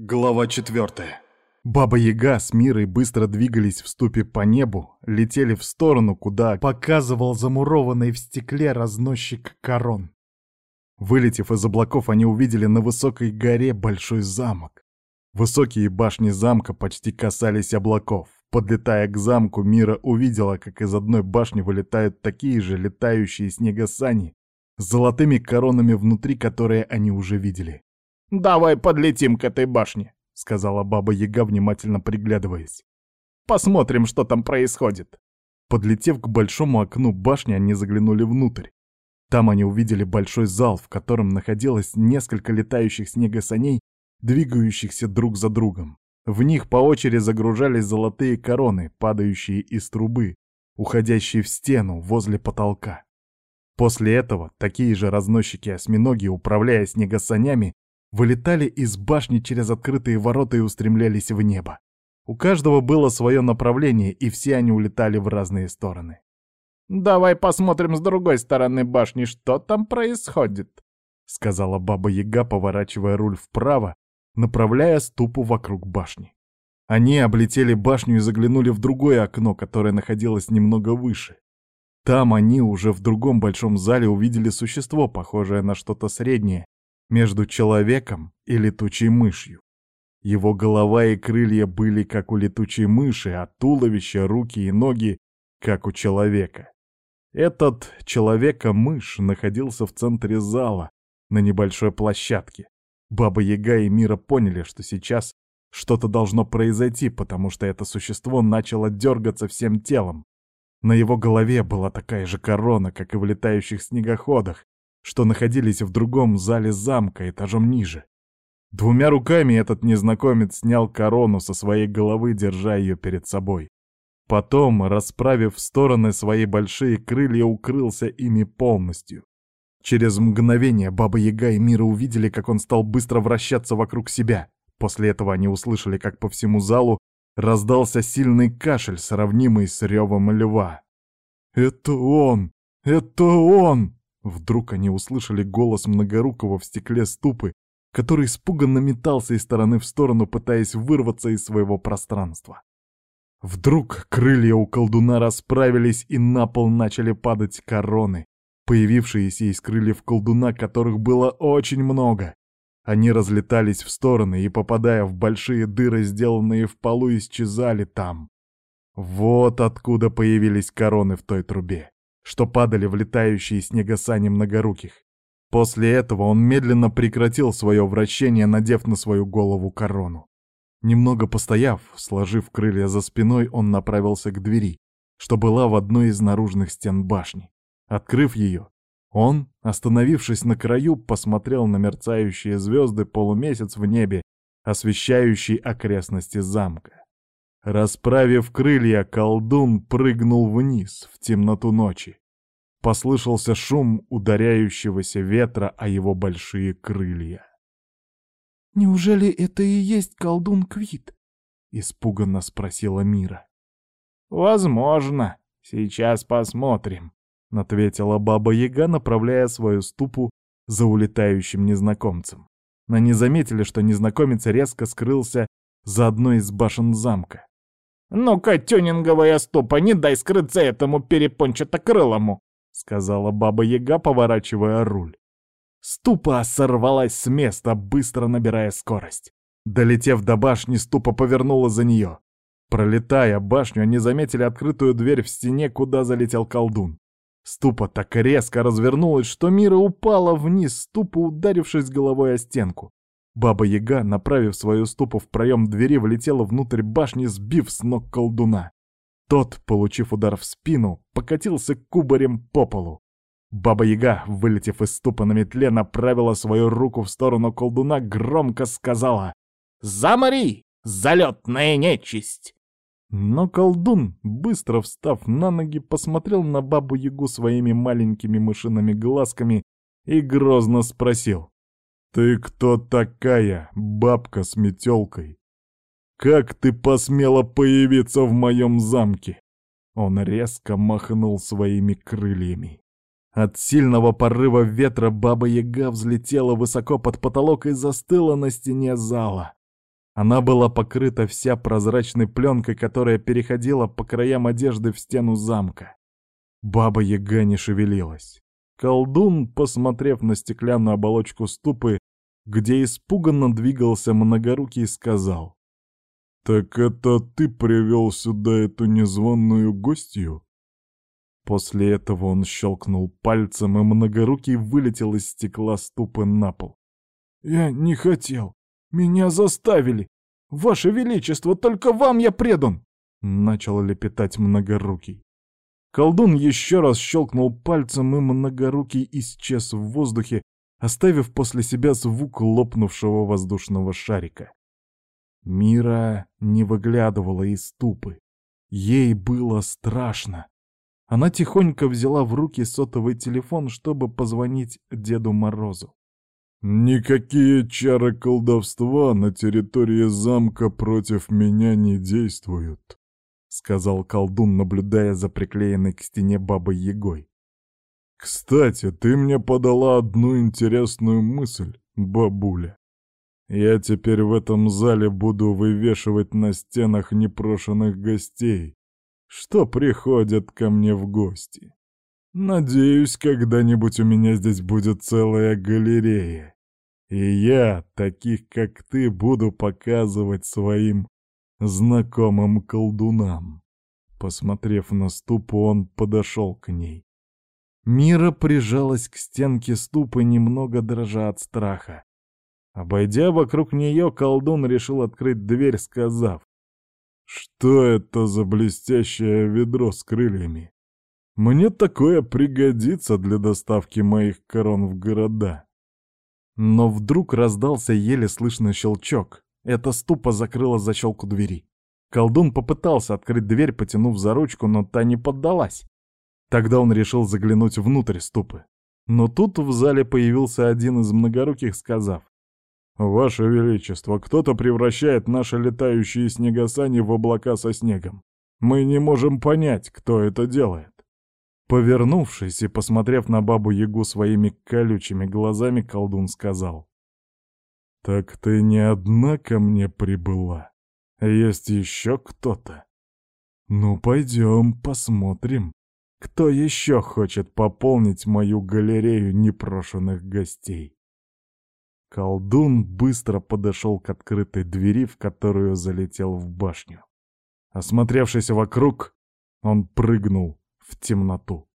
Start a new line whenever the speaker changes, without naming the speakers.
Глава четвертая. Баба-яга с Мирой быстро двигались в ступе по небу, летели в сторону, куда показывал замурованный в стекле разносчик корон. Вылетев из облаков, они увидели на высокой горе большой замок. Высокие башни замка почти касались облаков. Подлетая к замку, Мира увидела, как из одной башни вылетают такие же летающие снегосани с золотыми коронами внутри, которые они уже видели.
«Давай подлетим к этой башне», —
сказала Баба-Яга, внимательно приглядываясь.
«Посмотрим, что там происходит».
Подлетев к большому окну башни, они заглянули внутрь. Там они увидели большой зал, в котором находилось несколько летающих снегосаней, двигающихся друг за другом. В них по очереди загружались золотые короны, падающие из трубы, уходящие в стену возле потолка. После этого такие же разносчики-осьминоги, управляя снегосанями, вылетали из башни через открытые ворота и устремлялись в небо. У каждого было свое направление, и все они улетали в разные стороны.
«Давай посмотрим с другой стороны башни, что там происходит», — сказала Баба-Яга, поворачивая руль вправо, направляя ступу вокруг башни.
Они облетели башню и заглянули в другое окно, которое находилось немного выше. Там они уже в другом большом зале увидели существо, похожее на что-то среднее между человеком и летучей мышью. Его голова и крылья были как у летучей мыши, а туловище, руки и ноги как у человека. Этот человека-мышь находился в центре зала, на небольшой площадке. Баба-Яга и Мира поняли, что сейчас что-то должно произойти, потому что это существо начало дергаться всем телом. На его голове была такая же корона, как и в летающих снегоходах, что находились в другом зале замка этажом ниже. Двумя руками этот незнакомец снял корону со своей головы, держа ее перед собой. Потом, расправив в стороны свои большие крылья, укрылся ими полностью. Через мгновение Баба Яга и Мира увидели, как он стал быстро вращаться вокруг себя. После этого они услышали, как по всему залу раздался сильный кашель, сравнимый с ревом льва. «Это он! Это он!» Вдруг они услышали голос Многорукого в стекле ступы, который испуганно метался из стороны в сторону, пытаясь вырваться из своего пространства. Вдруг крылья у колдуна расправились, и на пол начали падать короны, появившиеся из крыльев колдуна, которых было очень много. Они разлетались в стороны и, попадая в большие дыры, сделанные в полу, исчезали там. Вот откуда появились короны в той трубе что падали в летающие снегосани многоруких. После этого он медленно прекратил свое вращение, надев на свою голову корону. Немного постояв, сложив крылья за спиной, он направился к двери, что была в одной из наружных стен башни. Открыв ее, он, остановившись на краю, посмотрел на мерцающие звезды полумесяц в небе, освещающий окрестности замка. Расправив крылья, колдун прыгнул вниз, в темноту ночи. Послышался шум ударяющегося ветра о его большие крылья.
«Неужели это и есть колдун Квит?» — испуганно спросила Мира.
«Возможно. Сейчас посмотрим», — ответила Баба-Яга, направляя свою ступу за улетающим незнакомцем. Но не заметили, что незнакомец резко скрылся за одной из башен замка. «Ну-ка, тюнинговая ступа, не дай скрыться этому перепончатокрылому!» — сказала Баба-Яга, поворачивая руль. Ступа сорвалась с места, быстро набирая скорость. Долетев до башни, Ступа повернула за нее. Пролетая башню, они заметили открытую дверь в стене, куда залетел колдун. Ступа так резко развернулась, что Мира упала вниз, ступа ударившись головой о стенку. Баба-яга, направив свою ступу в проем двери, влетела внутрь башни, сбив с ног колдуна. Тот, получив удар в спину, покатился кубарем по полу. Баба-яга, вылетев из ступа на метле, направила свою руку в сторону колдуна, громко сказала «Замори, залетная нечисть!» Но колдун, быстро встав на ноги, посмотрел на бабу-ягу своими маленькими мышиными глазками и грозно спросил «Ты кто такая, бабка с метелкой? Как ты посмела появиться в моем замке?» Он резко махнул своими крыльями. От сильного порыва ветра баба-яга взлетела высоко под потолок и застыла на стене зала.
Она была покрыта вся прозрачной пленкой, которая переходила по краям одежды в стену замка. Баба-яга не шевелилась. Колдун, посмотрев на стеклянную оболочку ступы, где испуганно двигался многорукий, сказал. «Так это ты привел сюда эту незваную гостью?» После этого он щелкнул пальцем, и многорукий вылетел из стекла ступы на пол. «Я не хотел. Меня заставили. Ваше Величество, только вам я предан!» Начал лепетать многорукий. Колдун еще раз щелкнул пальцем, и многорукий исчез в воздухе, оставив после себя звук лопнувшего воздушного шарика. Мира не выглядывала из тупы. Ей было страшно. Она тихонько взяла в руки сотовый телефон, чтобы позвонить Деду Морозу. «Никакие чары колдовства на территории замка против меня не действуют», — сказал колдун, наблюдая за приклеенной к стене бабой Егой. «Кстати, ты мне подала одну интересную мысль, бабуля. Я теперь в этом зале буду вывешивать на стенах непрошенных гостей, что приходят ко мне в гости. Надеюсь, когда-нибудь у меня здесь будет целая галерея. И я, таких как ты, буду показывать своим знакомым колдунам. Посмотрев на ступу, он подошел к ней. Мира прижалась к стенке ступы, немного дрожа от страха. Обойдя вокруг нее, колдун решил открыть дверь, сказав, «Что это за блестящее ведро с крыльями? Мне такое пригодится для доставки моих корон в города». Но вдруг раздался еле слышный щелчок. Эта ступа закрыла защелку двери. Колдун попытался открыть дверь, потянув за ручку, но та не поддалась. Тогда он решил заглянуть внутрь ступы. Но тут в зале появился один из многоруких, сказав, «Ваше Величество, кто-то превращает наши летающие снегосани в облака со снегом. Мы не можем понять, кто это делает». Повернувшись и посмотрев на бабу-ягу своими колючими глазами, колдун сказал, «Так ты не одна ко мне прибыла. Есть еще кто-то. Ну, пойдем посмотрим». Кто еще хочет пополнить мою галерею непрошенных гостей? Колдун быстро подошел к открытой двери, в которую залетел в башню. Осмотревшись вокруг, он прыгнул в темноту.